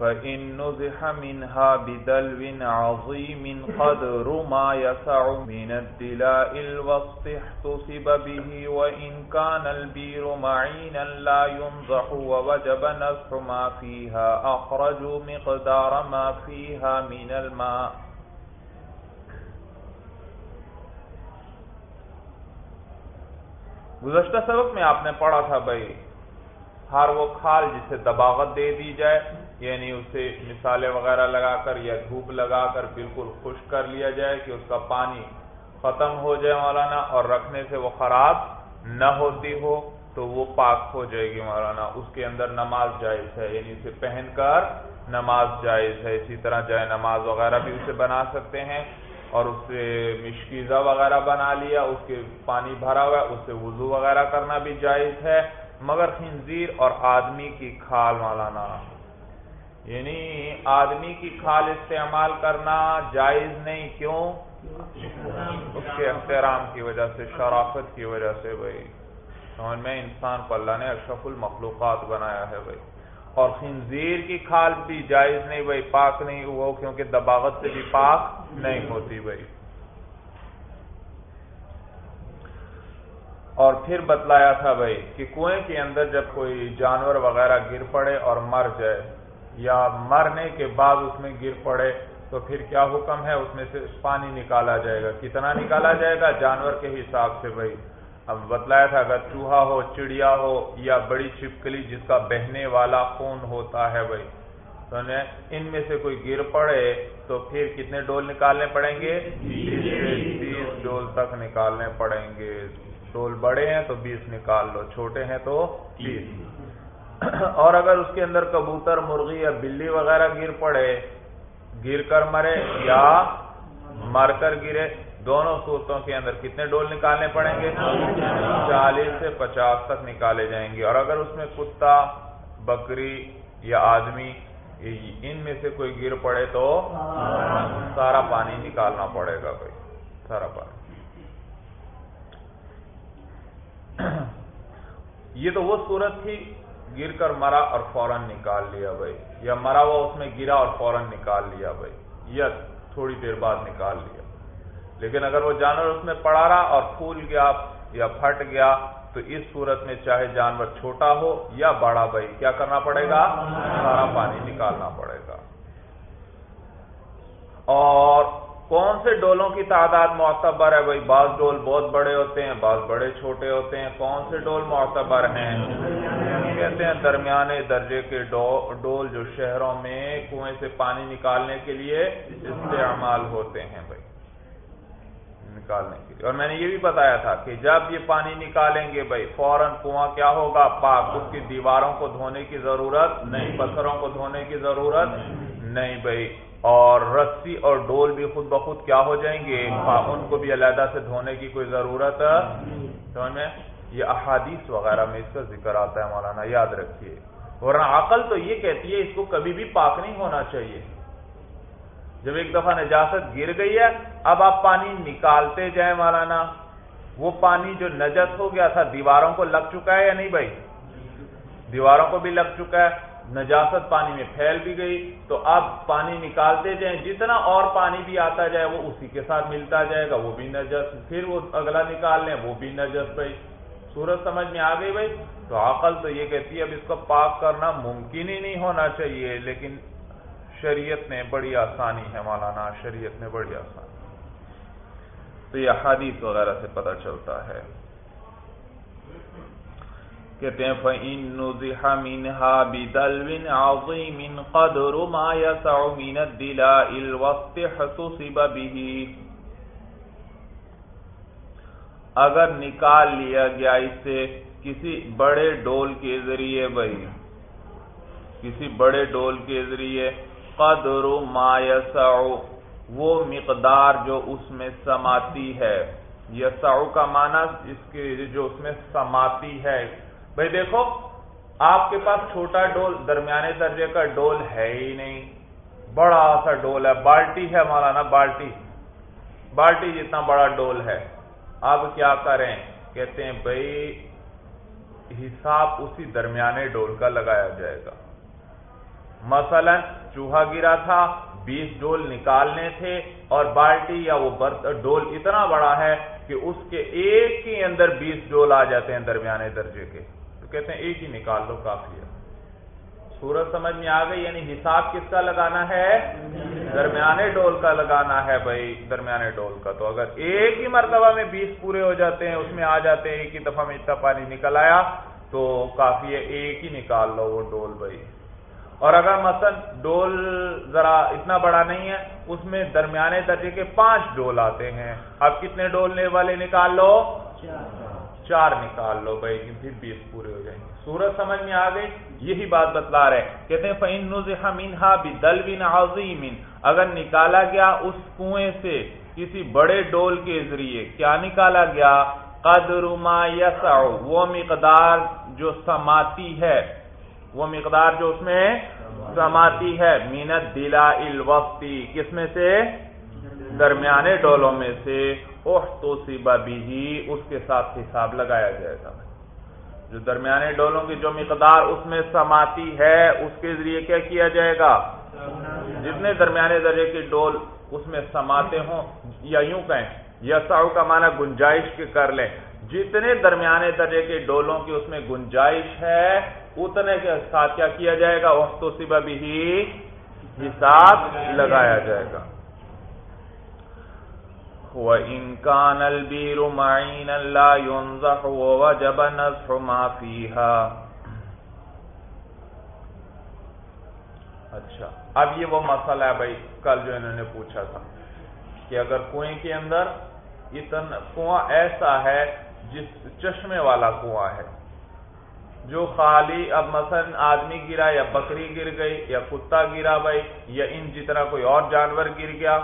فإن نزح منها بدلو عظيم قدر ما يسع من الدلاء الوسط احتصب به وإن كان البير معينا لا ينزح ووجب نزح ما فيها أخرجوا مقدار ما فيها من الماء گزشتہ سبق میں آپ نے پڑھا تھا بھائی ہر وہ کھال جسے دباغت دے دی جائے یعنی اسے مثالیں وغیرہ لگا کر یا دھوپ لگا کر بالکل خشک کر لیا جائے کہ اس کا پانی ختم ہو جائے مولانا اور رکھنے سے وہ خراب نہ ہوتی ہو تو وہ پاک ہو جائے گی مولانا، اس کے اندر نماز جائز ہے یعنی اسے پہن کر نماز جائز ہے، اسی طرح جائے نماز وغیرہ بھی اسے بنا سکتے ہیں اور اس سے مشکیزہ وغیرہ بنا لیا، اس کے پانی بھرا ہوا ہے، اس سے وضو وغیرہ کرنا بھی جائز ہے۔ مگر خنزیر اور آدمی کی کھال مولانا یعنی آدمی کی کھال استعمال کرنا جائز نہیں، کیوں؟ اس کے احترام کی وجہ سے، شرافت کی وجہ سے بھائی۔ سمجھ میں؟ انسان کو اللہ نے اشرف المخلوقات بنایا ہے بھائی۔ اور خنزیر کی کھال بھی جائز نہیں بھائی، پاک نہیں وہ کیونکہ دباغت سے بھی پاک نہیں ہوتی بھائی۔ اور پھر بتلایا تھا بھائی کہ کنویں کے اندر جب کوئی جانور وغیرہ گر پڑے اور مر جائے یا مرنے کے بعد اس میں گر پڑے، تو پھر کیا حکم ہے؟ اس میں سے پانی نکالا جائے گا۔ کتنا نکالا جائے گا؟ جانور کے حساب سے بھائی۔ اب بتلایا تھا، اگر چوہا ہو، چڑیا ہو یا بڑی چھپکلی جس کا بہنے والا خون ہوتا ہے بھائی، تو ان میں سے کوئی گر پڑے تو پھر کتنے ڈول نکالنے پڑیں گے؟ بیس ڈول تک نکالنے پڑیں گے۔ ڈول بڑے ہیں تو بیس نکال لو چھوٹے ہیں تو بیس اور اگر اس کے اندر کبوتر مرغی یا بلی وغیرہ گر پڑے گر کر مرے یا مر کر گرے دونوں صورتوں کے اندر کتنے ڈول نکالنے پڑیں گے؟ چالیس سے پچاس تک نکالے جائیں گے۔ اور اگر اس میں کتا بکری یا آدمی ان میں سے کوئی گر پڑے تو سارا پانی نکالنا پڑے گا بھائی سارا پانی۔ یہ تو وہ صورت تھی گر کر مرا اور فوراً نکال لیا بھائی، یا مرا ہوا اس میں گرا اور فوراً نکال لیا بھائی، یا تھوڑی دیر بعد نکال لیا۔ لیکن اگر وہ جانور اس میں پڑا رہا اور پھول گیا یا پھٹ گیا، تو اس صورت میں چاہے جانور چھوٹا ہو یا بڑا بھائی، کیا کرنا پڑے گا؟ سارا پانی نکالنا پڑے گا۔ اور کون سے ڈولوں کی تعداد معتبر ہے؟ بھائی، بعض ڈول بہت بڑے ہوتے ہیں، بعض بڑے چھوٹے ہوتے ہیں۔ کون سے ڈول معتبر ہیں؟ کہتے ہیں درمیانے درجے کے ڈول جو شہروں میں کنویں سے پانی نکالنے کے لیے استعمال ہوتے ہیں، بھائی۔ نکالنے کے لیے۔ اور میں نے یہ بھی بتایا تھا کہ جب یہ پانی نکالیں گے، بھائی، فوراً کنواں کیا ہوگا؟ پاک، اس کی دیواروں کو دھونے کی ضرورت نہیں، پتھروں کو دھونے کی ضرورت نہیں، بھائی۔ اور رسی اور ڈول بھی خود بخود کیا ہو جائیں گے؟ ان کو بھی علیحدہ سے دھونے کی کوئی ضرورت سمجھ میں؟ یہ احادیث وغیرہ میں اس کا ذکر آتا ہے مولانا یاد رکھیے۔ ورنہ عقل تو یہ کہتی ہے اس کو کبھی بھی پاک نہیں ہونا چاہیے۔ جب ایک دفعہ نجاست گر گئی ہے اب آپ پانی نکالتے جائیں مولانا۔ وہ پانی جو نجس ہو گیا تھا دیواروں کو لگ چکا ہے یا نہیں بھائی؟ دیواروں کو بھی لگ چکا ہے۔ نجاست پانی میں پھیل بھی گئی تو اب پانی نکالتے جائیں، جتنا اور پانی بھی آتا جائے وہ اسی کے ساتھ ملتا جائے گا، وہ بھی نجس، پھر وہ اگلا نکال لیں، وہ بھی نجس بھائی۔ سورج سمجھ میں آ گئی بھائی؟ تو عقل تو یہ کہتی ہے، اب اس کو پاک کرنا ممکن ہی نہیں ہونا چاہیے، لیکن شریعت نے بڑی آسانی ہے، مولانا، شریعت نے بڑی آسانی۔ تو یہ حادیث وغیرہ سے پتہ چلتا ہے۔ کہتے ہیں، فَإِن نُزِحَ مِنْهَا بِدَلْوٍ عَظِيمٍ قَدْرُ مَا يَسَعُ مِنَ الدِّلَاءِ الْوَسْتِ حَسُسِبَ بِهِ اگر نکال لیا گیا اس سے کسی بڑے ڈول کے ذریعے بھائی، کسی بڑے ڈول کے ذریعے، قدر ما یسع وہ مقدار جو اس میں سماتی ہے۔ یسع کا معنی اس کے جو اس میں سماتی ہے بھائی دیکھو، آپ کے پاس چھوٹا ڈول، درمیانے درجے کا ڈول ہے ہی نہیں۔ بڑا سا ڈول ہے، بالٹی ہے مولانا، بالٹی۔ بالٹی جتنا بڑا ڈول ہے۔ اب کیا کریں؟ کہتے ہیں، بھائی حساب اسی درمیانے ڈول کا لگایا جائے گا۔ مثلا چوہا گرا تھا، بیس ڈول نکالنے تھے اور بالٹی یا وہ ڈول اتنا بڑا ہے کہ اس کے ایک کے اندر بیس ڈول آ جاتے ہیں درمیانے درجے کے۔ تو کہتے ہیں ایک ہی نکال لو، کافی ہے۔ سورج سمجھ میں آ گئی یعنی حساب کس کا لگانا ہے؟ درمیانے ڈول کا لگانا ہے بھائی، درمیانے ڈول کا۔ تو اگر ایک ہی مرتبہ میں بیس پورے ہو جاتے ہیں، اس میں آ جاتے ہیں، ایک ہی دفعہ میں اتنا پانی نکل آیا، تو کافی ہے، ایک ہی نکال لو وہ ڈول بھائی۔ اور اگر مثلا ڈول ذرا اتنا بڑا نہیں ہے، اس میں درمیانے درجے کے پانچ ڈول آتے ہیں۔ اب کتنے ڈولنے والے نکال لو؟ چار نکال لو بھائی پھر بیس پورے ہو جائیں گے۔ سورج سمجھ میں آ گئی؟ یہی بات بتلا رہے کہتے ہیں، فَإِن نُزِحَ مِنْهَا بِدَلْوٍ عَظِيمٍ۔ اگر نکالا گیا اس کنویں سے کسی بڑے ڈول کے ذریعے، کیا نکالا گیا؟ قدر ما یسع وہ مقدار جو سماتی ہے۔ وہ مقدار جو اس میں سماتی ہے۔ مینت دلا الوقتی کس میں سے؟ درمیانے ڈولوں میں سے۔ تو بھی اس کے ساتھ حساب لگایا جائے گا۔ جو درمیانے ڈولوں کی جو مقدار اس میں سماتی ہے، اس کے ذریعے کیا کیا جائے گا؟ جتنے درمیانے درجے کی ڈول اس میں سماتے ہوں، یا یوں کہیں، یا ساؤ کا معنی گنجائش کے کر لیں۔ جتنے درمیانے درجے کے ڈولوں کی اس میں گنجائش ہے، اتنے کے ساتھ کیا کیا جائے گا؟ وقت و سبا بھی حساب لگایا جائے گا۔ وَإِن كَانَ الْبِيرُ مَعِينًا لَا يُنزَحُ وَوَجَبَ نَزْحُ مَا فِيهَا۔ اچھا اب یہ وہ مسئلہ ہے بھائی، کل جو انہوں نے پوچھا تھا کہ اگر کنویں کے اندر اتنا کنواں ایسا ہے جس چشمے والا کنواں ہے، جو خالی اب مثلا آدمی گرا یا بکری گر گئی یا کتا گرا بھائی یا ان جتنا کوئی اور جانور گر گیا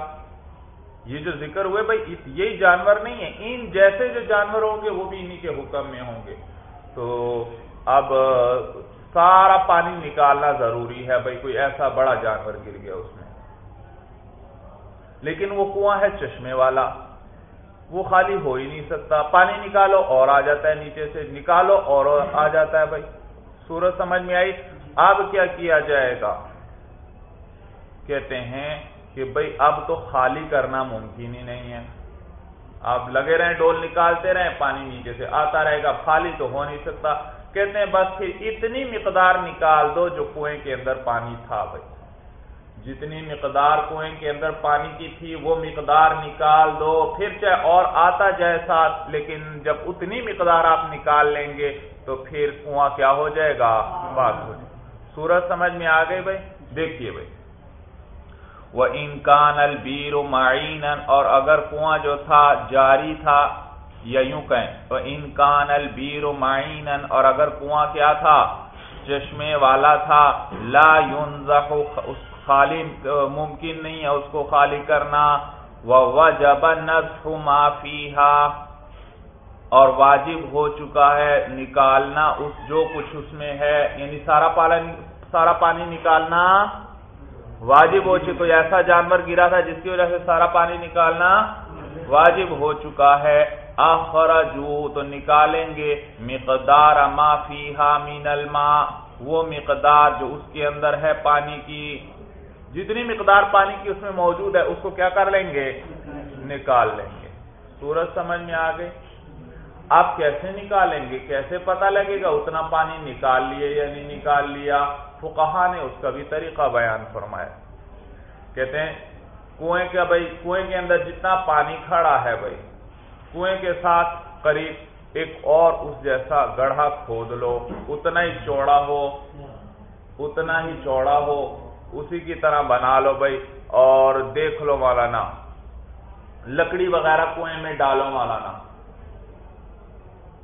یہ جو ذکر ہوئے بھائی یہی جانور نہیں ہے۔ ان جیسے جو جانور ہوں گے، وہ بھی انہی کے حکم میں ہوں گے۔ تو اب سارا پانی نکالنا ضروری ہے بھائی۔ کوئی ایسا بڑا جانور گر گیا اس میں۔ لیکن وہ کنواں ہے چشمے والا۔ وہ خالی ہو ہی نہیں سکتا۔ پانی نکالو اور آ جاتا ہے نیچے سے۔ نکالو اور آ جاتا ہے بھائی۔ سورج سمجھ میں آئی؟ اب کیا کیا جائے گا؟ کہتے ہیں کہ بھائی اب تو خالی کرنا ممکن ہی نہیں ہے۔ آپ لگے رہیں، ڈول نکالتے رہیں، پانی نیچے سے آتا رہے گا۔ خالی تو ہو نہیں سکتا۔ کہتے ہیں، بس پھر اتنی مقدار نکال دو جو کنویں کے اندر پانی تھا بھائی جتنی مقدار کنویں کے اندر پانی کی تھی، وہ مقدار نکال دو۔ پھر چاہے اور آتا جائے ساتھ، لیکن جب اتنی مقدار آپ نکال لیں گے، تو پھر کنواں کیا ہو جائے گا؟ بات ہو جائے۔ سورج سمجھ میں آ گئی بھائی دیکھیے بھائی وہ انکان البیر معین اور اگر کنواں جو تھا جاری تھا، یا یوں کہیں تو انکان البیر معین اور اگر کنواں کیا تھا، چشمے والا تھا، لا ينزح خالی، ممکن نہیں ہے اس کو خالی کرنا وجب نزح ما فيها، اور واجب ہو چکا ہے نکالنا اس جو کچھ اس میں ہے یعنی سارا پانی سارا پانی نکالنا واجب ہو چکا کوئی ایسا جانور گرا تھا جس کی وجہ سے سارا پانی نکالنا واجب ہو چکا ہے۔ اخرجو تو نکالیں گے۔ مقدار ما فیہا من الماء۔ وہ مقدار جو اس کے اندر ہے پانی کی۔ جتنی مقدار پانی کی اس میں موجود ہے، اس کو کیا کر لیں گے؟ نکال لیں گے۔ سورج سمجھ میں آ گئی آپ کیسے نکالیں گے؟ کیسے پتا لگے گا اتنا پانی نکال لیے یا نہیں نکال لیا؟ فقہا نے اس کا بھی طریقہ بیان فرمایا۔ کہتے ہیں، کنویں کا بھائی، کنویں کے اندر جتنا پانی کھڑا ہے بھائی، کنویں کے ساتھ قریب ایک اور اس جیسا گڑھا کھود لو، اتنا ہی چوڑا ہو، اتنا ہی چوڑا ہو، اسی کی طرح بنا لو بھائی، اور دیکھ لو مولانا، لکڑی وغیرہ کنویں میں ڈالو مولانا۔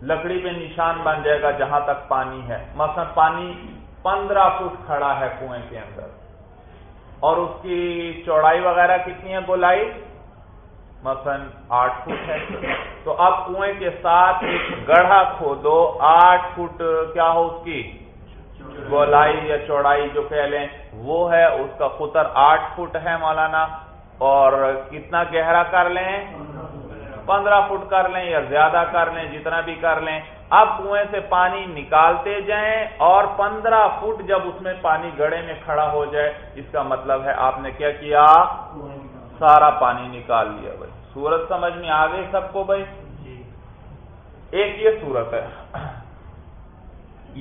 لکڑی پہ نشان بن جائے گا جہاں تک پانی ہے۔ مثلا پانی پندرہ فٹ کھڑا ہے کنویں کے اندر۔ اور اس کی چوڑائی وغیرہ کتنی ہے گولائی مثلا آٹھ فٹ ہے۔ تو اب کنویں کے ساتھ گڑھا کھودو، آٹھ فٹ کیا ہو اس کی؟ گولائی یا چوڑائی جو کہہ لیں، وہ ہے، اس کا خطر آٹھ فٹ ہے مولانا۔ اور کتنا گہرا کر لیں؟ پندرہ فٹ کر لیں یا زیادہ کر لیں جتنا بھی کر لیں اب کنویں سے پانی نکالتے جائیں اور پندرہ فٹ جب اس میں پانی گڑے میں کھڑا ہو جائے اس کا مطلب ہے آپ نے کیا کیا؟ سارا پانی نکال لیا بھائی۔ سورج سمجھ میں آ گئی سب کو بھائی؟ ایک یہ صورت ہے۔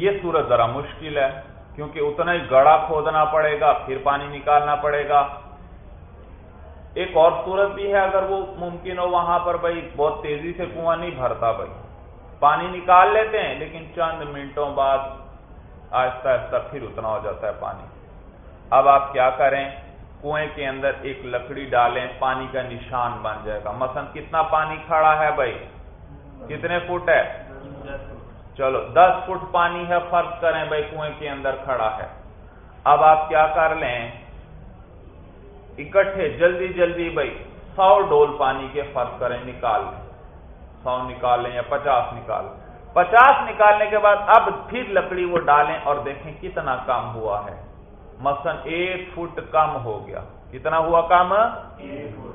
یہ صورت ذرا مشکل ہے کیونکہ اتنا ہی گڑا کھودنا پڑے گا پھر پانی نکالنا پڑے گا۔ ایک اور صورت بھی ہے، اگر وہ ممکن ہو وہاں پر بھائی بہت تیزی سے کنواں نہیں بھرتا بھائی۔ پانی نکال لیتے ہیں، لیکن چند منٹوں بعد آہستہ آہستہ پھر اتنا ہو جاتا ہے پانی۔ اب آپ کیا کریں؟ کنویں کے اندر ایک لکڑی ڈالیں، پانی کا نشان بن جائے گا۔ مثلا کتنا پانی کھڑا ہے بھائی؟ کتنے فٹ ہے؟ چلو، دس فٹ پانی ہے، فرض کریں بھائی کنویں کے اندر کھڑا ہے۔ اب آپ کیا کر لیں؟ اکٹھے جلدی جلدی بھائی سو ڈول پانی کے فرض کریں، نکال لیں۔ سو نکال لیں یا پچاس نکال پچاس نکالنے کے بعد اب پھر لکڑی وہ ڈالیں اور دیکھیں کتنا کام ہوا ہے۔ مثلا ایک فٹ کم ہو گیا۔ کتنا ہوا کام؟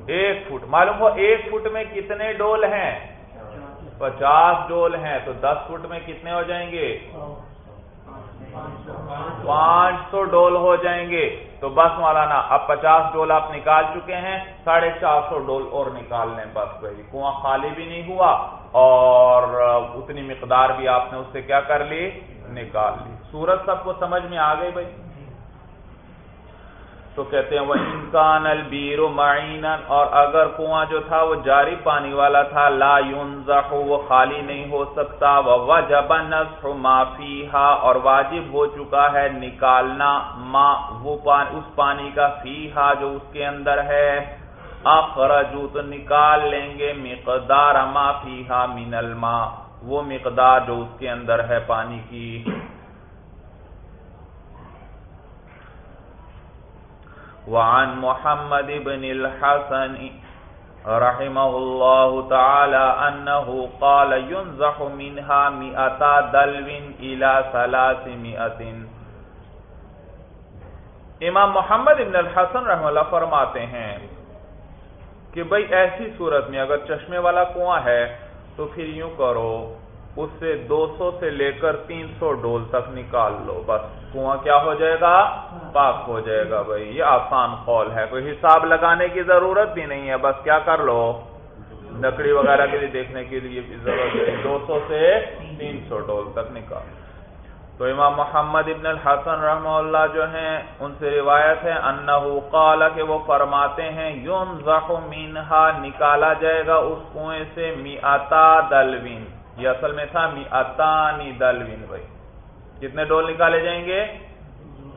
ایک فٹ۔ معلوم ہو ایک فٹ میں کتنے ڈول ہیں؟ پچاس ڈول ہیں۔ تو دس فٹ میں کتنے ہو جائیں گے؟ پانچ سو ڈول ہو جائیں گے۔ تو بس مولانا، اب پچاس ڈول آپ نکال چکے ہیں، ساڑھے چار سو ڈول اور نکال لیں بس بھائی کنواں خالی بھی نہیں ہوا اور اتنی مقدار بھی آپ نے اس سے کیا کر لی؟ نکال لی۔ سورج سب کو سمجھ میں آ گئی بھائی۔ تو کہتے ہیں وہ انکان البیر معین اور اگر کنواں جو تھا وہ جاری پانی والا تھا، لا ينزح، وہ خالی نہیں ہو سکتا وجب نزح ما فیہا اور واجب ہو چکا ہے نکالنا ما، وہ پانی اس پانی کا فیہا جو اس کے اندر ہے، اخرجو، تو نکال لیں گے، مقدار ما فیہا من الماء وہ مقدار جو اس کے اندر ہے پانی کی۔ وعن محمد بن الحسن رحمه الله تعالى أنه قال ينزح منها مئتا دلو إلى ثلاثمئة امام محمد ابن الحسن رحمہ اللہ فرماتے ہیں کہ بھئی ایسی صورت میں اگر چشمے والا کنواں ہے تو پھر یوں کرو اس سے دو سو سے لے کر تین سو ڈول تک نکال لو۔ بس کنواں کیا ہو جائے گا؟ پاک ہو جائے گا بھائی۔ یہ آسان قول ہے، کوئی حساب لگانے کی ضرورت بھی نہیں ہے۔ بس کیا کر لو؟ لکڑی وغیرہ کے لیے دیکھنے کے لیے ضرورت دو سو سے تین سو ڈول تک نکال۔ تو امام محمد ابن الحسن رحمہ اللہ جو ہیں، ان سے روایت ہے، انہو قال کہ وہ فرماتے ہیں یون منہا، نکالا جائے گا اس کنویں سے میتا دلوین۔ یہ اصل میں تھا می اتانی دلوین بھائی۔ کتنے ڈول نکالے جائیں گے؟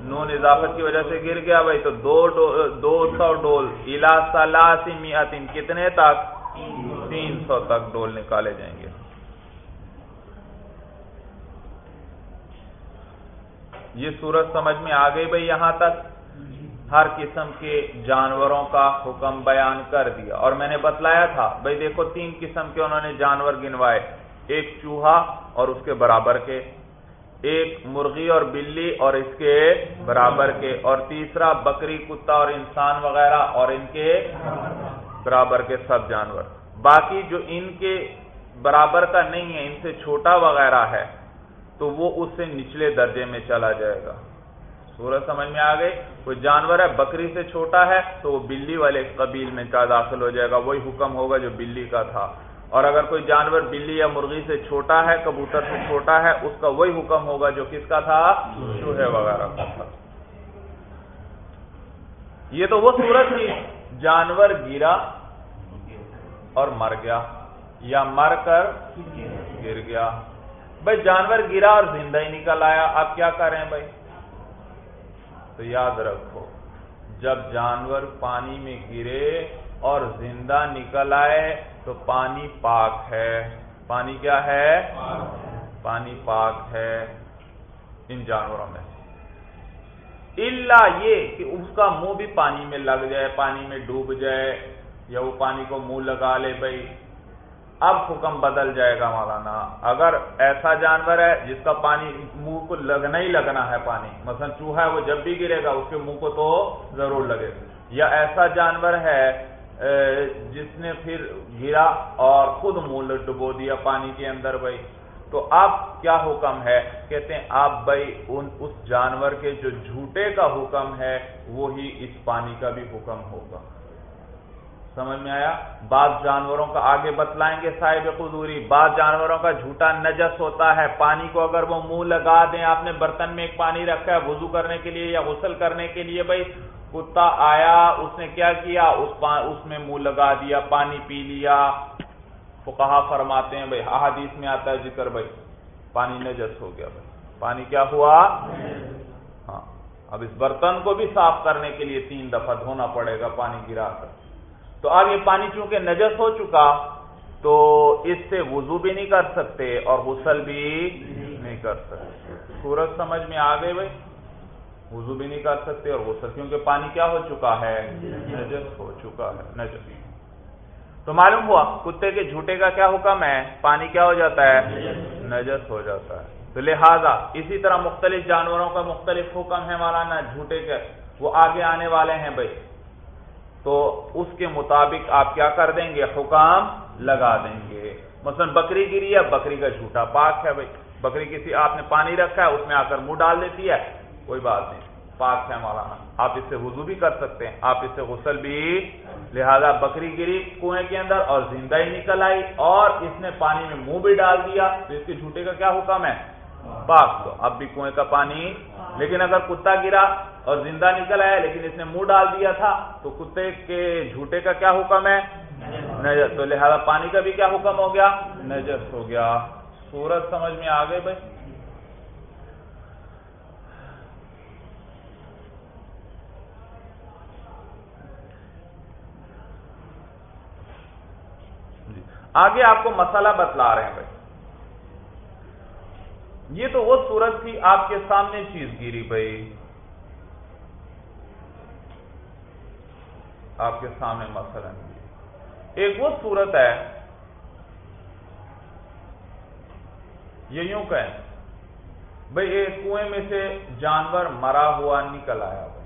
نون اضافت کی وجہ سے گر گیا بھائی، تو دو دو سو ڈول۔ الا سلاسی میاتین کتنے تک؟ تین سو تک ڈول نکالے جائیں گے۔ یہ صورت سمجھ میں آ گئی بھائی یہاں تک۔ ہر قسم کے جانوروں کا حکم بیان کر دیا۔ اور میں نے بتلایا تھا، بھائی دیکھو تین قسم کے انہوں نے جانور گنوائے۔ ایک چوہا اور اس کے برابر کے، ایک مرغی اور بلی اور اس کے برابر کے، اور تیسرا بکری، کتا اور انسان وغیرہ اور ان کے برابر کے سب جانور۔ باقی جو ان کے برابر کا نہیں ہے، ان سے چھوٹا وغیرہ ہے، تو وہ اس سے نچلے درجے میں چلا جائے گا۔ سورج سمجھ میں آ گئی؟ کوئی جانور ہے، بکری سے چھوٹا ہے، تو وہ بلی والے قبیل میں کیا داخل ہو جائے گا؟ وہی حکم ہوگا جو بلی کا تھا۔ اور اگر کوئی جانور بلی یا مرغی سے چھوٹا ہے، کبوتر سے چھوٹا ہے، اس کا وہی حکم ہوگا جو کس کا تھا؟ چوہے وغیرہ کا تھا۔ یہ تو وہ صورت تھی، جانور گرا اور مر گیا یا مر کر گر گیا۔ بھائی، جانور گرا اور زندہ ہی نکل آیا، آپ کیا کریں بھائی؟ تو یاد رکھو، جب جانور پانی میں گرے اور زندہ نکل آئے تو پانی پاک ہے۔ پانی کیا ہے؟ پانی پاک ہے۔ ان جانوروں میں اللہ یہ کہ اس کا منہ بھی پانی میں لگ جائے، پانی میں ڈوب جائے، یا وہ پانی کو منہ لگا لے بھائی اب حکم بدل جائے گا مولانا۔ اگر ایسا جانور ہے جس کا پانی منہ کو لگنا ہی لگنا ہے پانی، مثلا چوہا ہے وہ جب بھی گرے گا، اس کے منہ کو تو ضرور لگے۔ یا ایسا جانور ہے جس نے پھر گرا اور خود منہ ڈبو دیا پانی کے اندر بھائی۔ تو اب کیا حکم ہے؟ کہتے ہیں آپ بھائی، ان، اس جانور کے جو جھوٹے کا حکم ہے، وہی اس پانی کا بھی حکم ہوگا۔ سمجھ میں آیا؟ بعض جانوروں کا آگے بتلائیں گے صاحب قدوری۔ بعض جانوروں کا جھوٹا نجس ہوتا ہے۔ پانی کو اگر وہ منہ لگا دیں، آپ نے برتن میں ایک پانی رکھا ہے، وضو کرنے کے لیے یا غسل کرنے کے لیے بھائی کتا آیا، اس نے کیا کیا؟ اس اس میں منہ لگا دیا، پانی پی لیا۔ وہ کہا فرماتے ہیں، بھائی، احادیث میں آتا ہے ذکر، بھائی، پانی نجس ہو گیا، بھائی۔ پانی کیا ہوا؟ ہاں۔ اب اس برتن کو بھی صاف کرنے کے لیے تین دفعہ دھونا پڑے گا، پانی گرا کر۔ تو اب یہ پانی چونکہ نجس ہو چکا، تو اس سے وضو بھی نہیں کر سکتے اور غسل بھی نہیں کر سکتے۔ سورج سمجھ میں آ گئے، بھائی؟ وضو بھی نہیں کر سکتے اور غسل کیونکہ پانی کیا ہو چکا ہے؟ نجس ہو چکا ہے، نجس۔ تو معلوم ہوا، کتے کے جھوٹے کا کیا حکم ہے؟ پانی کیا ہو جاتا ہے؟ نجس ہو جاتا ہے۔ تو لہذا، اسی طرح مختلف جانوروں کا مختلف حکم ہے مولانا، جھوٹے کے۔ وہ آگے آنے والے ہیں بھائی۔ تو اس کے مطابق آپ کیا کر دیں گے؟ حکام لگا دیں گے۔ مثلا بکری گری ہے، بکری کا جھوٹا پاک ہے بھائی۔ بکری کسی، آپ نے پانی رکھا ہے، اس میں آ کر منہ ڈال دیتی ہے۔ کوئی بات نہیں۔ پاک ہے مولانا۔ آپ اس سے وضو بھی کر سکتے ہیں۔ آپ اس سے غسل بھی۔ لہذا بکری گری کنویں کے اندر اور زندہ ہی نکل آئی اور اس نے پانی میں منہ بھی ڈال دیا۔ تو اس کے جھوٹے کا کیا حکم ہے؟ پاک تو۔ اب بھی کنویں کا پانی۔ لیکن اگر کتا گرا اور زندہ نکل آیا لیکن اس نے منہ ڈال دیا تھا، تو کتے کے جھوٹے کا کیا حکم ہے؟ نجس۔ تو لہذا پانی کا بھی کیا حکم ہو گیا؟ نجس ہو گیا۔ سورج سمجھ میں آ گئے بھائی جی۔ آگے آپ کو مسئلہ بتلا رہے ہیں بھائی۔ یہ تو وہ صورت تھی آپ کے سامنے چیز گری بھائی۔ آپ کے سامنے مثلا۔ ایک وہ صورت ہے۔ یہ یوں کہیں۔ بھائی، ایک کنویں میں سے جانور مرا ہوا نکل آیا۔ بھائی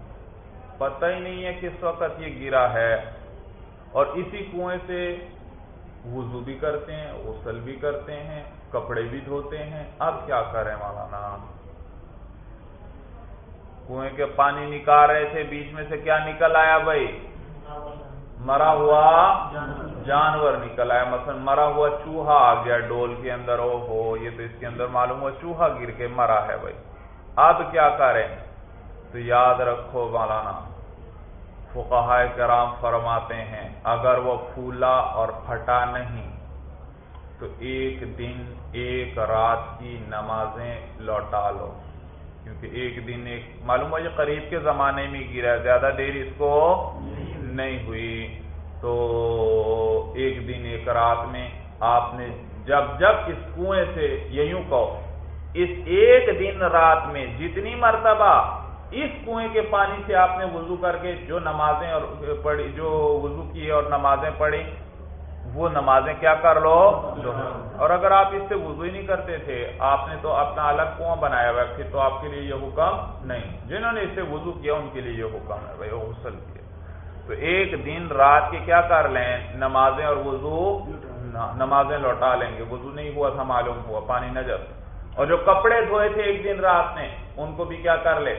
پتہ ہی نہیں ہے کس وقت یہ گرا ہے۔ اور اسی کنویں سے وضو بھی کرتے ہیں، غسل بھی کرتے ہیں، کپڑے بھی دھوتے ہیں۔ اب کیا کریں مولانا؟ کنویں کے پانی نکال رہے تھے، بیچ میں سے کیا نکل آیا بھائی؟ مرا ہوا جانور نکل آیا۔ مثلا مرا ہوا چوہا آ گیا ڈول کے اندر۔ او ہو یہ تو اس کے اندر معلوم ہوا چوہا گر کے مرا ہے بھائی۔ اب کیا کریں؟ تو یاد رکھو مولانا فقہ کرام فرماتے ہیں، اگر وہ پھولا اور پھٹا نہیں، تو ایک دن، ایک رات کی نمازیں لوٹا لو۔ کیونکہ ایک دن ایک، معلوم ہے قریب کے زمانے میں گرا، زیادہ دیر اس کو نہیں ہوئی۔ تو ایک دن، ایک رات میں آپ نے جب جب اس کنویں سے یوں کہو، اس ایک دن رات میں جتنی مرتبہ اس کنویں کے پانی سے آپ نے وضو کر کے جو نمازیں اور پڑھی، جو وضو کی اور نمازیں پڑھی، وہ نمازیں کیا کر لو؟ اور اگر آپ اس سے وضو ہی نہیں کرتے تھے، آپ نے تو اپنا الگ کنواں بنایا ہوا پھر تو آپ کے لیے یہ حکم نہیں۔ جنہوں نے اس سے وضو کیا، ان کے لیے یہ حکم ہے، بھائی غسل کیا تو ایک دن رات کے کیا کر لیں؟ نمازیں اور وضو نمازیں لوٹا لیں گے۔ وضو نہیں ہوا تھا، معلوم ہوا، پانی نظر اور جو کپڑے دھوئے تھے ایک دن رات نے ان کو بھی کیا کر لے؟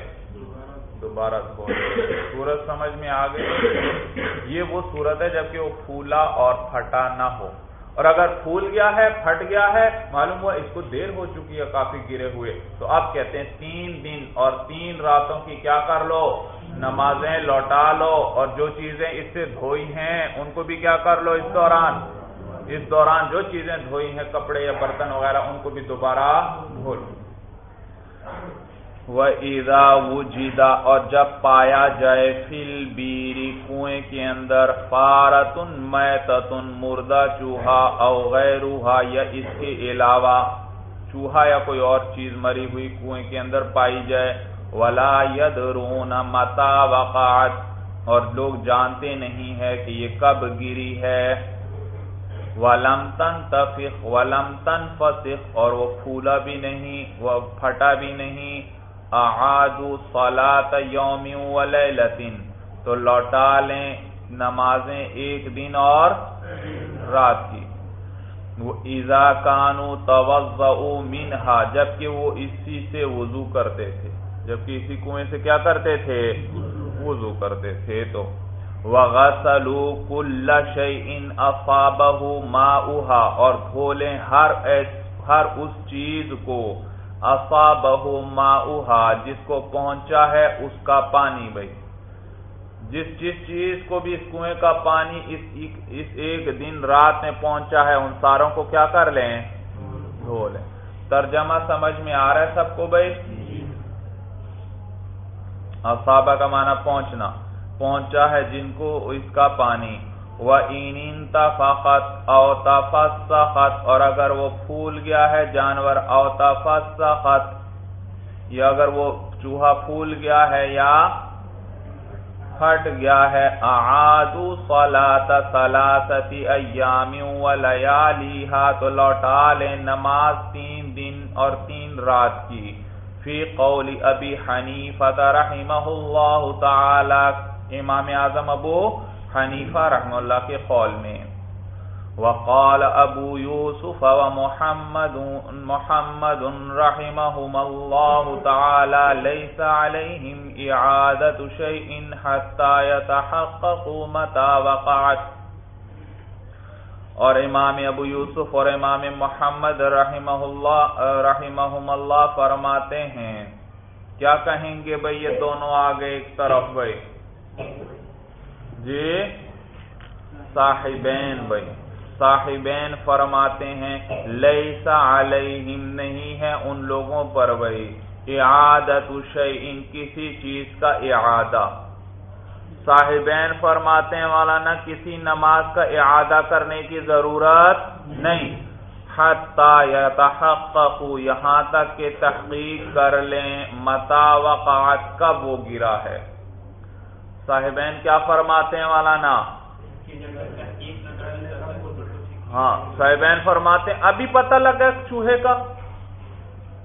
دوبارہ سورج سمجھ میں آ گئی۔ یہ وہ صورت ہے جبکہ وہ پھولا اور پھٹا نہ ہو۔ اور اگر پھول گیا ہے، پھٹ گیا ہے، معلوم ہوا اس کو دیر ہو چکی ہے، کافی گرے ہوئے۔ تو آپ کہتے ہیں تین دن اور تین راتوں کی کیا کر لو؟ نمازیں لوٹا لو۔ اور جو چیزیں اس سے دھوئی ہیں، ان کو بھی کیا کر لو؟ اس دوران۔ اس دوران جو چیزیں دھوئی ہیں، کپڑے یا برتن وغیرہ، ان کو بھی دوبارہ دھو لو۔ وہ ایزا وجیدا اور جب پایا جائے فل بیری کنویں کے اندر فارتن میتن مردہ چوہا او غیروہا یا اس کے علاوہ چوہا یا کوئی اور چیز مری ہوئی کنویں کے اندر پائی جائے ولا یدرون متا وقعت اور لوگ جانتے نہیں ہے کہ یہ کب گری ہے ولم تن تفق ولم تن فسق اور وہ پھولا بھی نہیں وہ پھٹا بھی نہیں اعادو صلاة یوم و لیلتن تو لوٹا لیں نمازیں ایک دن اور رات کی۔ وہ ایزا کانو تو منہا، جبکہ وہ اسی سے وضو کرتے تھے۔ جبکہ اسی کنویں سے کیا کرتے تھے؟ وضو کرتے تھے تو۔ وغسلوا كل شيء اصابه ماؤها، اور دھولیں ہر ہر اس چیز کو۔ اصابه ماؤها جس کو پہنچا ہے اس کا پانی بھائی۔ جس جس چیز کو بھی اس کنویں کا پانی اس اس ایک دن رات میں پہنچا ہے، ان ساروں کو کیا کر لیں؟ دھو لیں۔ ترجمہ سمجھ میں آ رہا ہے سب کو بھائی؟ اصابہ کا معنی پہنچنا۔ پہنچا ہے جن کو اس کا پانی۔ وہ این فقت اوتا اور اگر وہ پھول گیا ہے جانور اوتا فسخت یا اگر وہ چوہا پھول گیا ہے یا پھٹ گیا ہے اعادو صلاة ثلاثتی ایام و لیالیہا تو لوٹا لے نماز تین دن اور تین رات کی۔ فی قول ابی حنیفہ رحمہ اللہ تعالی، امام اعظم ابو حنیفہ رحمہ اللہ کے قول میں، وقال ابو يوسف ومحمد محمد رحمهما الله تعالى ليس عليهم اعادة شيء حتى يتحققوا متى وقعت۔ اور امام ابو یوسف اور امام محمد رحمہ اللہ، رحمہم اللہ فرماتے ہیں، کیا کہیں گے بھئی یہ دونوں آگے ایک طرف بھئی؟ جی صاحبین بھئی صاحبین فرماتے ہیں لیسا علیہم نہیں ہے ان لوگوں پر وہی اعادت شیئن، کسی چیز کا اعادہ۔ صاحبین فرماتے ہیں والا، نہ کسی نماز کا اعادہ کرنے کی ضرورت نہیں۔ حتی یہاں تک کہ تحقیق کر لیں، متا وقعت کب وہ گرا ہے۔ صاحبین کیا فرماتے ہیں والا نا ہاں صاحبین فرماتے ہیں، ابھی پتہ لگا چوہے کا؟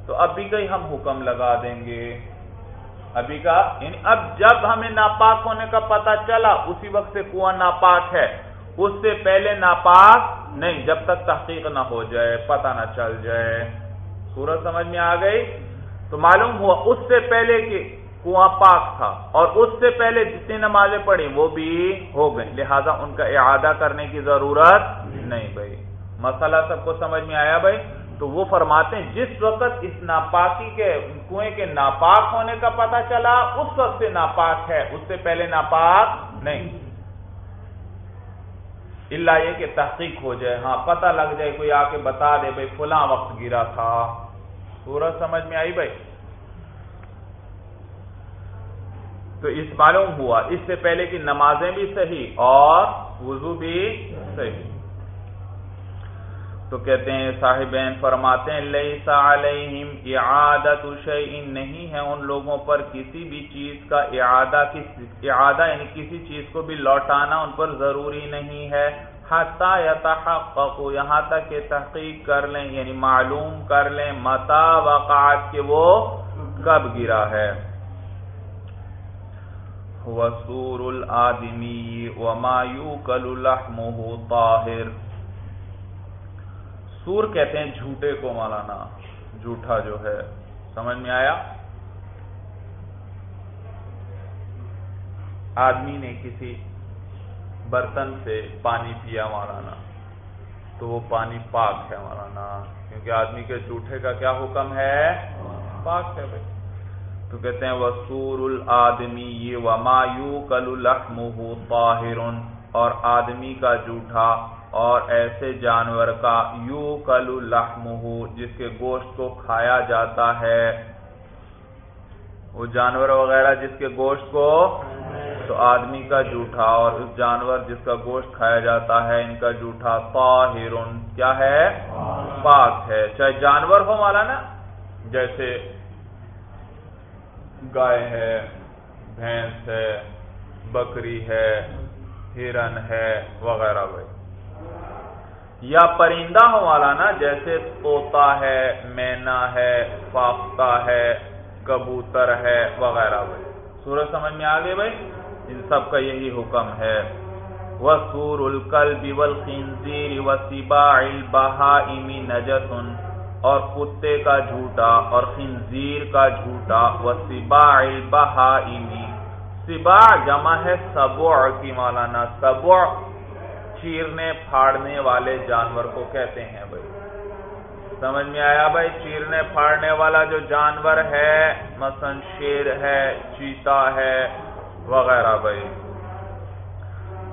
تو ابھی کا ہی ہم حکم لگا دیں گے۔ ابھی کا یعنی اب جب ہمیں ناپاک ہونے کا پتہ چلا، اسی وقت سے کنواں ناپاک ہے۔ اس سے پہلے ناپاک نہیں، جب تک تحقیق نہ ہو جائے، پتہ نہ چل جائے۔ سورج سمجھ میں آ گئی؟ تو معلوم ہوا، اس سے پہلے کہ کنواں پاک تھا۔ اور اس سے پہلے جتنی نمازیں پڑھی، وہ بھی ہو گئیں۔ لہذا ان کا اعادہ کرنے کی ضرورت نہیں بھائی۔ مسئلہ سب کو سمجھ میں آیا بھائی؟ تو وہ فرماتے ہیں، جس وقت اس ناپاکی کے، کنویں کے ناپاک ہونے کا پتہ چلا، اس وقت سے ناپاک ہے۔ اس سے پہلے ناپاک نہیں۔ اللہ یہ کہ تحقیق ہو جائے۔ ہاں پتہ لگ جائے، کوئی آ کے بتا دے بھائی، فلاں وقت گرا تھا۔ سورج سمجھ میں آئی بھائی؟ تو اس معلوم ہوا۔ اس سے پہلے کی نمازیں بھی صحیح اور وضو بھی صحیح۔ تو کہتے ہیں صاحبین فرماتے ہیں، لیسا علیہم اعادت شیئن، نہیں ہے ان لوگوں پر کسی بھی چیز کا اعادہ اعادہ یعنی کسی چیز کو بھی لوٹانا ان پر ضروری نہیں ہے۔ حتی یتحققو، یہاں تک کہ تحقیق کر لیں یعنی معلوم کر لیں متا وقعات کہ وہ کب گرا ہے۔ وسور الآدمی وما يوكل لحمه طاهر۔ سور کہتے ہیں جھوٹے کو مولانا، جھوٹا جو ہے۔ سمجھ میں آیا؟ آدمی نے کسی برتن سے پانی پیا مولانا، تو وہ پانی پاک ہے مولانا، کیونکہ آدمی کے جھوٹے کا کیا حکم ہے؟ پاک ہے بھائی۔ تو کہتے ہیں وسور الآدمی یہ ومایو کل الحم طاہر اور آدمی کا جھوٹا اور ایسے جانور کا یو کل الحم جس کے گوشت کو کھایا جاتا ہے۔ وہ جانور وغیرہ جس کے گوشت کو تو آدمی کا جھوٹا اور اس جانور جس کا گوشت کھایا جاتا ہے ان کا جھوٹا طاہر کیا ہے؟ پاک ہے۔ چاہے جانور ہو مالا نا جیسے گائے ہے، بھینس ہے، بکری ہے، ہرن ہے وغیرہ بھائی۔ یا پرندہ ہو والا نا، جیسے توتا ہے، مینا ہے فاختہ ہے، کبوتر ہے وغیرہ بھائی۔ سورج سمجھ میں آ بھائی؟ ان سب کا یہی حکم ہے۔ وسور القلب والخنزیر وسباع البہائم نجسن اور کتے کا جھوٹا اور خنزیر کا جھوٹا وسباع البہائم سباع جمع ہے سبع کی مولانا، سبع چیرنے، پھاڑنے والے جانور کو کہتے ہیں بھائی۔ سمجھ میں آیا بھائی؟ چیرنے، پھاڑنے والا جو جانور ہے، مثلا شیر ہے، چیتا ہے، وغیرہ بھائی۔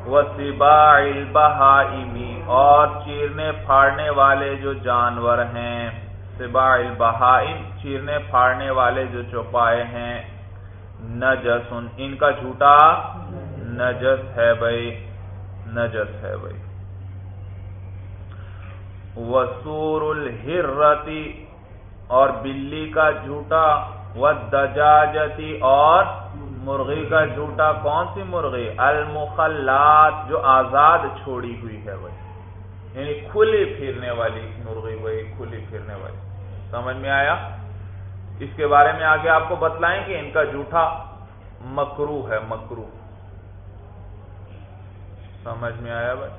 وسیبا البہائمی۔ اور چیرنے پھاڑنے والے جو جانور ہیں سبا البہائم، چیرنے پھاڑنے والے جو چوپائے ہیں۔ نجس، ان کا جھوٹا؟ نجس ہے بھائی نجس ہے بھائی وسور الحرتی اور بلی کا جھوٹا۔ و دجاجتی اور مرغی کا جھوٹا۔ کون سی مرغی؟ المخلات، جو آزاد چھوڑی ہوئی ہے وہی یعنی کھلی پھرنے والی مرغی وہی کھلی پھرنے والی۔ سمجھ میں آیا؟ اس کے بارے میں آگے آپ کو بتلائیں کہ ان کا جھوٹا مکرو ہے مکرو سمجھ میں آیا بھائی؟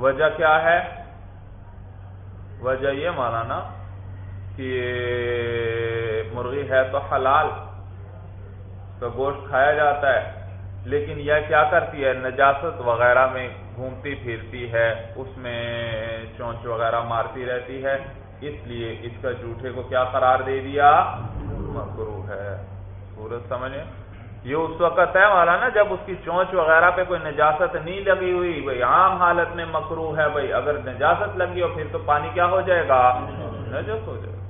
وجہ کیا ہے؟ وجہ یہ مانا نا کہ مرغی ہے تو حلال تو گوشت کھایا جاتا ہے۔ لیکن یہ کیا کرتی ہے؟ نجاست وغیرہ میں گھومتی پھرتی ہے، اس میں چونچ وغیرہ مارتی رہتی ہے۔ اس لیے اس کا جھوٹے کو کیا قرار دے دیا؟ مکرو ہے۔ سورج سمجھے؟ یہ اس وقت ہے والا نا جب اس کی چونچ وغیرہ پہ کوئی نجاست نہیں لگی ہوئی۔ بھائی، عام حالت میں مکرو ہے۔ بھائی، اگر نجاست لگی ہو پھر تو پانی کیا ہو جائے گا؟ نجس ہو جائے گا۔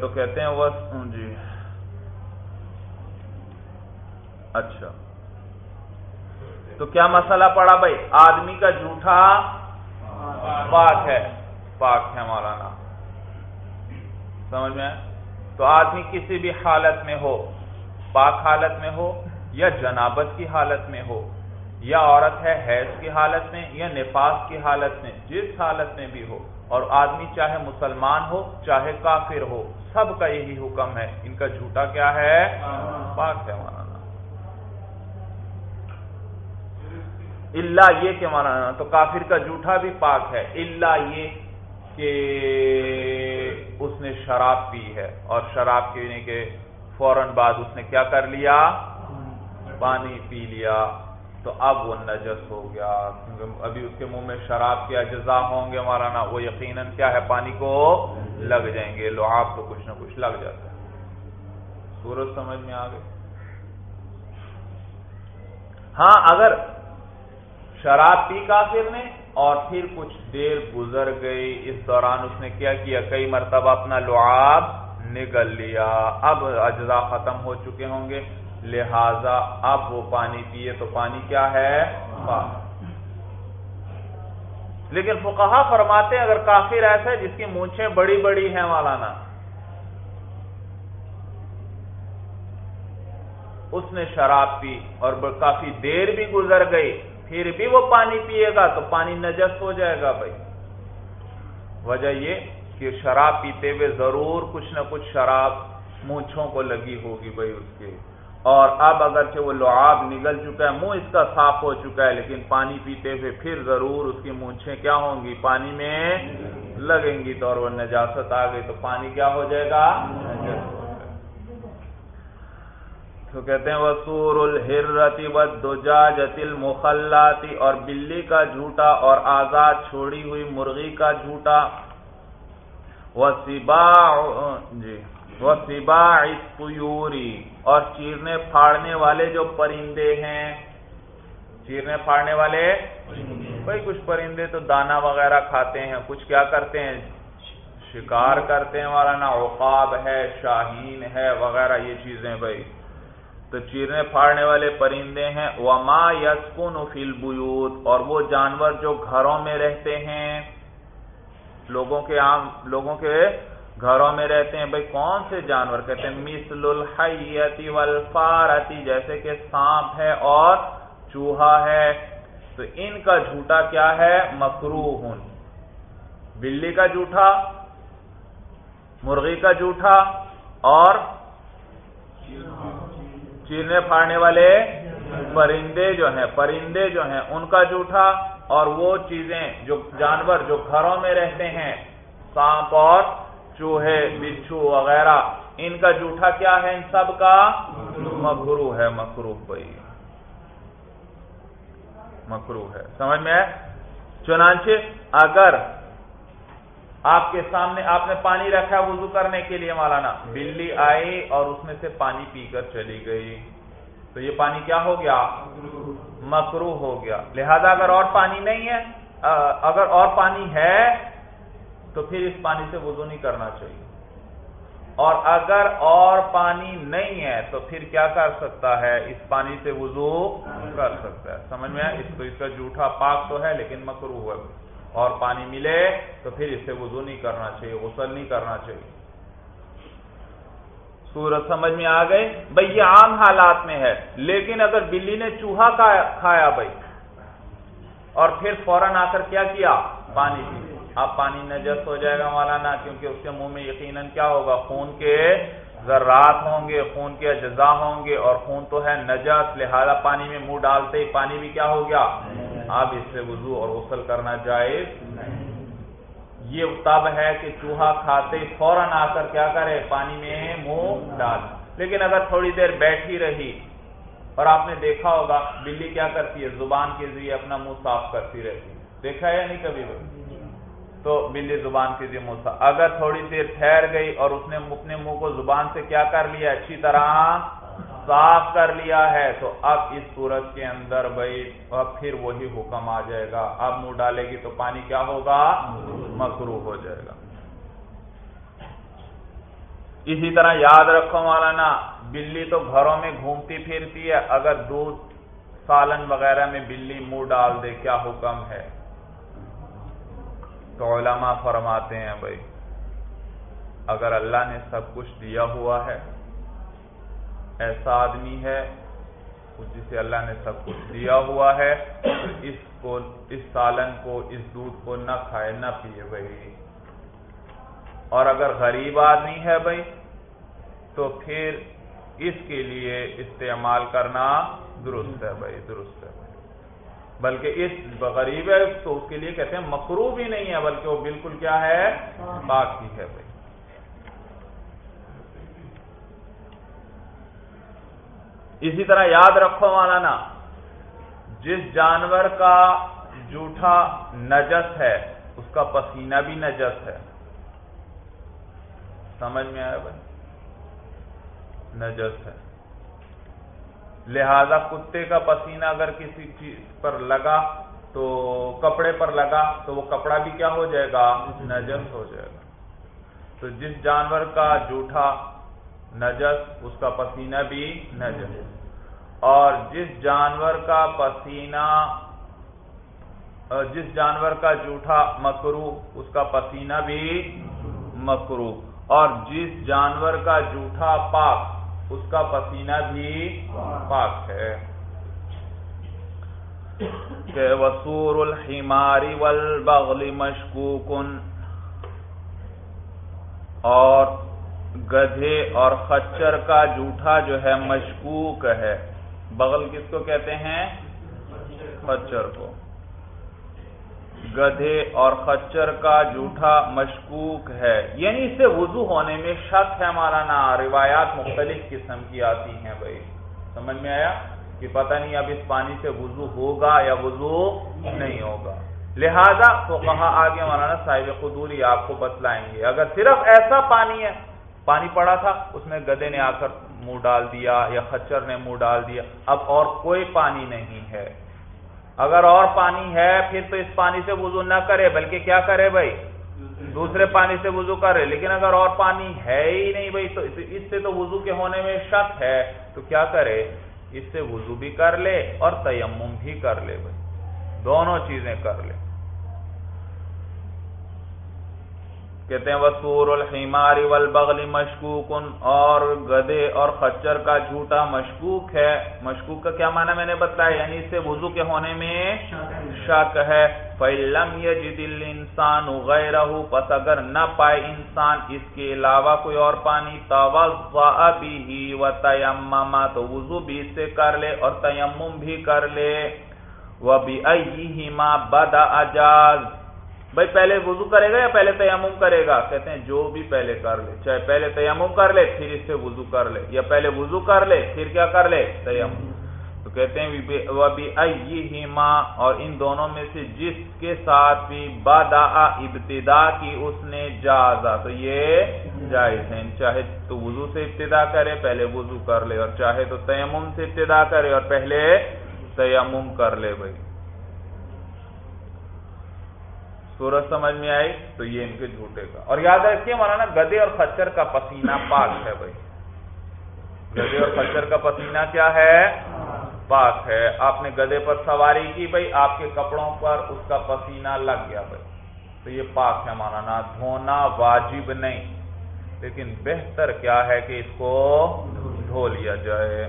تو کہتے ہیں وہ جی۔ اچھا۔ تو کیا مسئلہ پڑا بھائی؟ آدمی کا جھوٹا پاک ہے۔ پاک ہے مولانا۔ سمجھ میں؟ تو آدمی کسی بھی حالت میں ہو، پاک حالت میں ہو یا جنابت کی حالت میں ہو، یا عورت ہے حیض کی حالت میں یا نفاس کی حالت میں، جس حالت میں بھی ہو۔ اور آدمی چاہے مسلمان ہو، چاہے کافر ہو، سب کا یہی حکم ہے۔ ان کا جھوٹا کیا ہے؟ پاک ہے مولانا۔ اللہ یہ کہ مولانا تو کافر کا جھوٹا بھی پاک ہے اللہ یہ کہ اس نے شراب پی ہے۔ اور شراب پینے کے فوراً بعد اس نے کیا کر لیا؟ پانی پی لیا۔ تو اب وہ نجس ہو گیا۔ کیونکہ ابھی اس کے منہ میں شراب کے اجزاء ہوں گے مولانا، وہ یقیناً کیا ہے؟ پانی کو لگ جائیں گے لو آپ کو کچھ نہ کچھ لگ جاتا ہے۔ سورج سمجھ میں آ ہاں اگر شراب پی کافر نے اور پھر کچھ دیر گزر گئی۔ اس دوران اس نے کیا کیا؟ کئی مرتبہ اپنا لعاب نگل لیا۔ اب اجزاء ختم ہو چکے ہوں گے۔ لہذا اب وہ پانی پیے تو پانی کیا ہے؟ لیکن فقہا فرماتے ہیں اگر کافر ایسا ہے جس کی مونچھیں بڑی بڑی ہیں مولانا، اس نے شراب پی اور کافی دیر بھی گزر گئی۔ پھر بھی وہ پانی پیے گا تو پانی نجس ہو جائے گا بھائی۔ وجہ یہ کہ شراب پیتے ہوئے ضرور کچھ نہ کچھ شراب مونچھوں کو لگی ہوگی بھائی اس کے۔ اور اب اگرچہ وہ لعاب نگل چکا ہے، منہ اس کا صاف ہو چکا ہے، لیکن پانی پیتے ہوئے پھر ضرور اس کی مونچھیں کیا ہوں گی؟ پانی میں لگیں گی تو اور وہ نجاست آ گئی تو پانی کیا ہو جائے گا؟ تو کہتے ہیں وسور الحرتی و دجا جتل اور بلی کا جھوٹا اور آزاد چھوڑی ہوئی مرغی کا جھوٹا۔ جی۔ وہ سبا اور چیرنے پھاڑنے والے جو پرندے ہیں۔ چیرنے پھاڑنے والے؟ بھائی کچھ پرندے تو دانا وغیرہ کھاتے ہیں۔ کچھ کیا کرتے ہیں؟ شکار کرتے ہیں۔ والا نا اوقاب ہے، شاہین ہے وغیرہ، یہ چیزیں بھائی۔ تو چیرنے پھاڑنے والے پرندے ہیں۔ وما یسکن فل بیوت اور وہ جانور جو گھروں میں رہتے ہیں۔ لوگوں کے عام، لوگوں کے گھروں میں رہتے ہیں۔ بھائی، کون سے جانور؟ کہتے ہیں، مثل الحیتی والفارتی جیسے کہ سانپ ہے اور چوہا ہے۔ تو ان کا جھوٹا کیا ہے؟ مکرو بلی کا جھوٹا، مرغی کا جھوٹا اور چیرنے پھاڑنے والے پرندے جو ہیں، پرندے جو ہیں، ان کا جھوٹا اور وہ چیزیں جو جانور جو گھروں میں رہتے ہیں، سانپ اور چوہے، بچھو وغیرہ، ان کا جھوٹا کیا ہے؟ ان سب کا مکرو ہے مکرو بھائی۔ مکرو ہے۔ سمجھ میں چنانچہ اگر آپ کے سامنے آپ نے پانی رکھا وضو کرنے کے لیے مولانا۔ بلی آئی اور اس میں سے پانی پی کر چلی گئی۔ تو یہ پانی کیا ہو گیا؟ مکرو ہو گیا۔ لہذا اگر اور پانی نہیں ہے اگر اور پانی ہے تو پھر اس پانی سے وضو نہیں کرنا چاہیے۔ اور اگر اور پانی نہیں ہے تو پھر کیا کر سکتا ہے؟ اس پانی سے وضو کر سکتا ہے۔ سمجھ میں اس کو اس کا جھوٹا پاک تو ہے لیکن مکرو ہوا۔ اور پانی ملے تو پھر اس سے وضو نہیں کرنا چاہیے، غسل نہیں کرنا چاہیے۔ سورج سمجھ میں آ گئے؟ بھائی یہ عام حالات میں ہے، لیکن اگر بلی نے چوہا کھایا بھائی اور پھر فوراً آ کر کیا کیا؟ پانی پی۔ اب پانی نجس ہو جائے گا مولانا، کیونکہ اس کے منہ میں یقیناً کیا ہوگا؟ خون کے ذرات ہوں گے، خون کے اجزاء ہوں گے، اور خون تو ہے نجس، لہذا پانی میں منہ ڈالتے ہی پانی بھی کیا ہو گیا؟ اب اس سے وضو اور غسل کرنا جائز یہ تب ہے کہ چوہا کھاتے فوراً آ کر کیا کرے، پانی میں منہ ڈال۔ لیکن اگر تھوڑی دیر بیٹھی رہی اور آپ نے دیکھا ہوگا، بلی کیا کرتی ہے؟ زبان کے ذریعے اپنا منہ صاف کرتی رہتی۔ دیکھا ہے یا نہیں کبھی تو بلی زبان کے ذریعے منہ صاف۔ اگر تھوڑی دیر ٹھہر گئی اور اس نے اپنے منہ کو زبان سے کیا کر لیا، اچھی طرح صاف کر لیا ہے، تو اب اس صورت کے اندر بھائی، اب پھر وہی حکم آ جائے گا۔ اب منہ ڈالے گی تو پانی کیا ہوگا؟ مکرو ہو جائے گا۔ اسی طرح یاد رکھو والا نا بلی تو گھروں میں گھومتی پھرتی ہے۔ اگر دودھ سالن وغیرہ میں بلی منہ ڈال دے، کیا حکم ہے؟ تو علماء فرماتے ہیں بھائی، اگر اللہ نے سب کچھ دیا ہوا ہے ایسا آدمی ہے جسے اللہ نے سب کچھ دیا ہوا ہے تو اس کو اس سالن کو اس دودھ کو نہ کھائے نہ پیے بھائی۔ اور اگر غریب آدمی ہے بھائی تو پھر اس کے لیے استعمال کرنا درست ہے بھائی درست ہے۔ بلکہ اس غریب ہے تو اس کے لیے کہتے ہیں مکرو بھی نہیں ہے بلکہ وہ بالکل کیا ہے؟ باقی ہے بھائی۔ اسی طرح یاد رکھو والا نا جس جانور کا جھوٹا نجس ہے، اس کا پسینہ بھی نجس ہے۔ سمجھ میں آیا بھائی؟ نجس ہے۔ لہذا کتے کا پسینہ اگر کسی چیز پر لگا تو، کپڑے پر لگا تو وہ کپڑا بھی کیا ہو جائے گا؟ نجس ہو جائے گا۔ تو جس جانور کا جھوٹا نجس، اس کا پسینہ بھی نجس۔ اور جس جانور کا پسینہ، جس جانور کا جھوٹا مکرو، اس کا پسینہ بھی مکرو۔ اور جس جانور کا جھوٹا پاک، اس کا پسینہ بھی پاک ہے۔ کہ وسور الحماری والبغل مشکوکن اور گدھے اور خچر کا جھوٹا جو ہے مشکوک ہے۔ بغل کس کو کہتے ہیں؟ خچر کو۔ گدھے اور خچر کا جھوٹا مشکوک ہے۔ یعنی اس سے وضو ہونے میں شک ہے مولانا، روایات مختلف قسم کی آتی ہیں بھائی۔ سمجھ میں آیا؟ کہ پتہ نہیں اب اس پانی سے وضو ہوگا یا وضو نہیں ہوگا۔ لہذا تو کہاں آگے مولانا صاحب قدوری آپ کو بتلائیں گے۔ اگر صرف ایسا پانی ہے پانی پڑا تھا، اس میں گدے نے آ کر منہ ڈال دیا یا خچر نے منہ ڈال دیا۔ اب اور کوئی پانی نہیں ہے۔ اگر اور پانی ہے، پھر تو اس پانی سے وضو نہ کرے، بلکہ کیا کرے بھائی؟ دوسرے پانی سے وضو کرے۔ لیکن اگر اور پانی ہے ہی نہیں بھائی، تو اس سے تو وضو کے ہونے میں شک ہے۔ تو کیا کرے؟ اس سے وضو بھی کر لے اور تیمم بھی کر لے بھائی۔ دونوں چیزیں کر لے۔ کہتے ہیں وسور الحمار والبغل مشکوکن اور گدے اور خچر کا جھوٹا مشکوک ہے۔ مشکوک کا کیا معنی میں نے بتایا یعنی اس سے وضو کے ہونے میں شک ہے۔ فَإِلَّمْ يَجِدِ الْإِنسَانُ غَيْرَهُ، پس اگر نہ پائے انسان اس کے علاوہ کوئی اور پانی تَوَضَّعَ بِهِ وَتَيَمَّمَ، تو وضو بھی اس سے کر لے اور تیمم بھی کر لے۔ وَبِأَيِّهِمَا بَدَأَ جَازِ۔ بھائی پہلے وضو کرے گا یا پہلے تیمم کرے گا؟ کہتے ہیں جو بھی پہلے کر لے، چاہے پہلے تیمم کر لے، پھر اس سے وضو کر لے، یا پہلے وضو کر لے، پھر کیا کر لے؟ تیمم۔ تو کہتے ہیں اور ان دونوں میں سے جس کے ساتھ بھی بادا ابتدا کی اس نے جازا۔ تو یہ جائز ہے چاہے تو وضو سے ابتدا کرے، پہلے وضو کر لے، اور چاہے تو تیمم سے ابتدا کرے، اور پہلے تیمم کر لے بھائی۔ سورج سمجھ میں آئی تو یہ ان کے جھوٹے کا۔ اور یاد رکھیے مولانا گدے اور خچر کا پسینہ پاک ہے بھائی۔ گدے اور خچر کا پسینہ کیا ہے؟ پاک ہے۔ آپ نے گدے پر سواری کی بھائی، آپ کے کپڑوں پر اس کا پسینہ لگ گیا بھائی۔ تو یہ پاک ہے مولانا، دھونا واجب نہیں۔ لیکن بہتر کیا ہے کہ اس کو دھو لیا جائے۔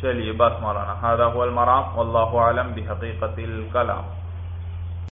چلیے بس مولانا المرام اللہ عالم بحقیقت الکلام۔